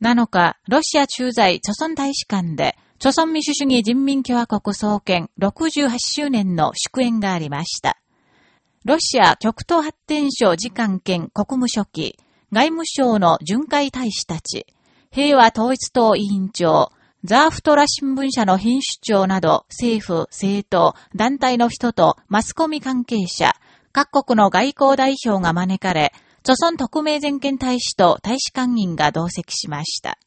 7日、ロシア駐在著村大使館で、著村民主主義人民共和国創建68周年の祝宴がありました。ロシア極東発展省次官兼国務書記、外務省の巡回大使たち、平和統一党委員長、ザーフトラ新聞社の編集長など政府、政党、団体の人とマスコミ関係者、各国の外交代表が招かれ、著村特命全権大使と大使館員が同席しました。